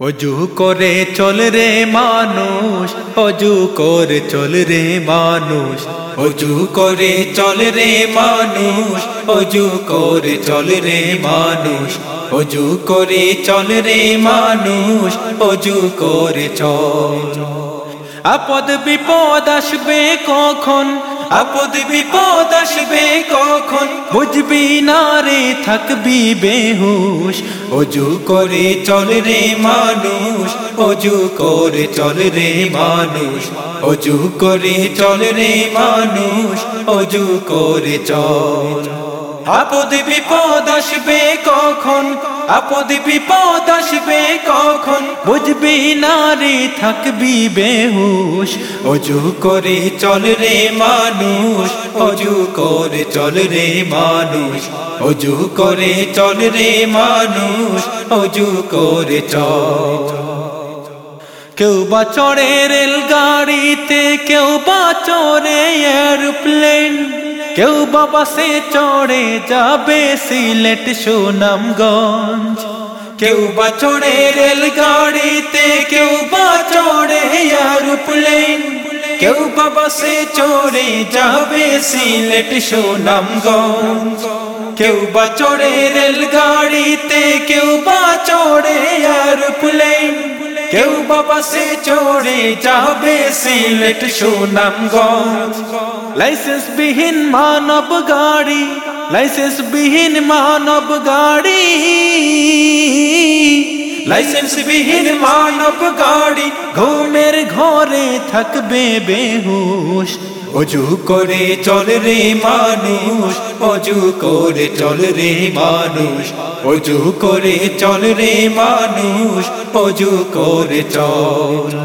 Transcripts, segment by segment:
অজু করে চল রে মানুষ, অজু করে চল রে মানুষ। অজু করে চল রে মানুষ, অজু করে চল রে মানুষ। অজু করে চল রে মানুষ, অজু করে চল। আপদ বিপদ আসবে কখন? আপদ বিপদ আসবে কখন? বুঝবি না রে, থাকবি বেহুশ। অজু করে চল রে মানুষ, অজু করে চল রে মানুষ। অজু করে চল রে মানুষ, অজু করে চল। আপদ বিপদ আসবে কখন? আপদ বিপদ আসবে কখন? বুঝবি না রে থাকবি বেহুশ। অজু করে চল রে মানুষ, অজু করে চল রে মানুষ। অজু করে চল রে মানুষ, অজু করে চল। কেউ বা চড়ে রেলগাড়িতে, কেউ বা চড়ে এরোপ্লেন। কেউ বাবা সে চড়ে যাবে সিলেট সুনামগঞ্জ। কেউ বা চড়ে রেলগাড়িতে, কেউ বা চড়ে এরোপ্লেন কেউ বাবা সে চড়ে যাবে সিলেট সুনামগঞ্জ। কেউ বা চড়ে রেলগাড়িতে, কেউ বা চড়ে এরোপ্লেন কেউ বাবা সে চড়ে যাবে সিলেট সুনামগঞ্জ লাইসেন্স বিহীন মানব গাড়ি লাইসেন্স বিহীন মানব গাড়ি লাইসেন্স বিহীন মানব গাড়ি ঘুমের ঘরে থাকবে বেহুশ অজু করে চল রে মানুষ, অজু করে চল রে মানুষ। অজু করে চল রে মানুষ, অজু করে চল।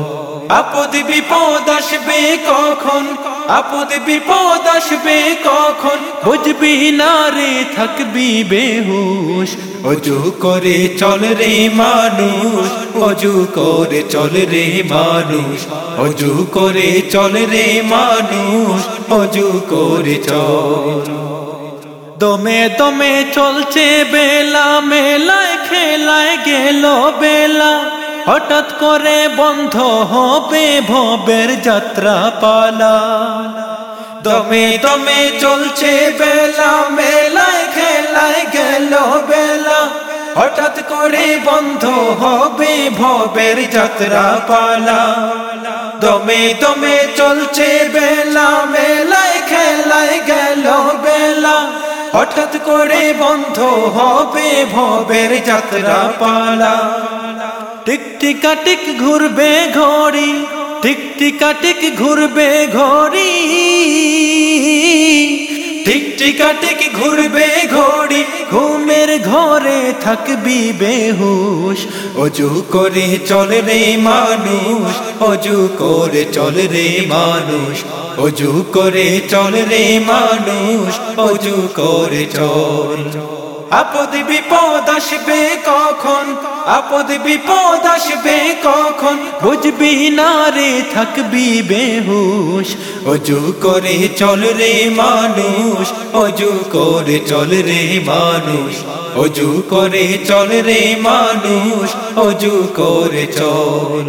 আপদ বিপদ আসবে কখন? আপদ বিপদ আসবে কখন? বুঝবি না রে, থাকবি বেহুশ। অজু করে চল রে মানুষ, অজু করে চল রে মানুষ। অজু করে চল রে মানুষ, অজু করে চল। দমে দমে চলছে বেলা, মেলায় খেলায় গেল বেলা। হঠাৎ করে বন্ধ হবে ভবের যাত্রা পালা দমে দমে চলছে বেলা, মেলায় খেলায় গেল বেলা। হঠাৎ করে বন্ধ হবে ভবের যাত্রা পালা দমে দমে চলছে বেলা, মেলায় খেলায় গেল বেলা। হঠাৎ করে বন্ধ হবে ভবের যাত্রা পালা টিক টিকা টিক ঘুরবে ঘড়ি টিক টিকা টিক ঘুরবে ঘড়ি। টিক টিকা টিক ঘুরবে ঘড়ি, ঘুমের ঘরে থাকবি বেহুশ। অজু করে চল রে মানুষ, অজু করে চল রে মানুষ। অজু করে চল রে মানুষ, অজু করে চল। আপদ বিপদ আসবে কখন? আপদ বিপদ আসবে কখন? বুঝবি না রে, থাকবি বেহুশ। অজু করে চল রে মানুষ। অজু করে চল রে মানুষ, অজু করে চল রে মানুষ, অজু করে চল।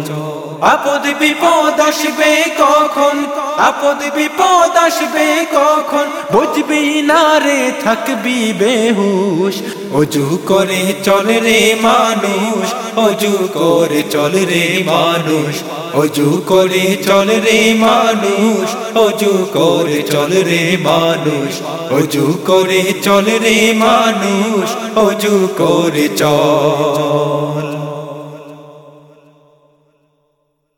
আপদ বিপদ আসবে কখন, আপদ বিপদ আসবে কখন, বুঝবি না রে থাকবি বেহুশ, অজু করে চল রে মানুষ অজু করে চল রে মানুষ, অজু করে চল রে মানুষ, অজু করে চল রে মানুষ, অজু করে চল রে মানুষ, অজু করে চল।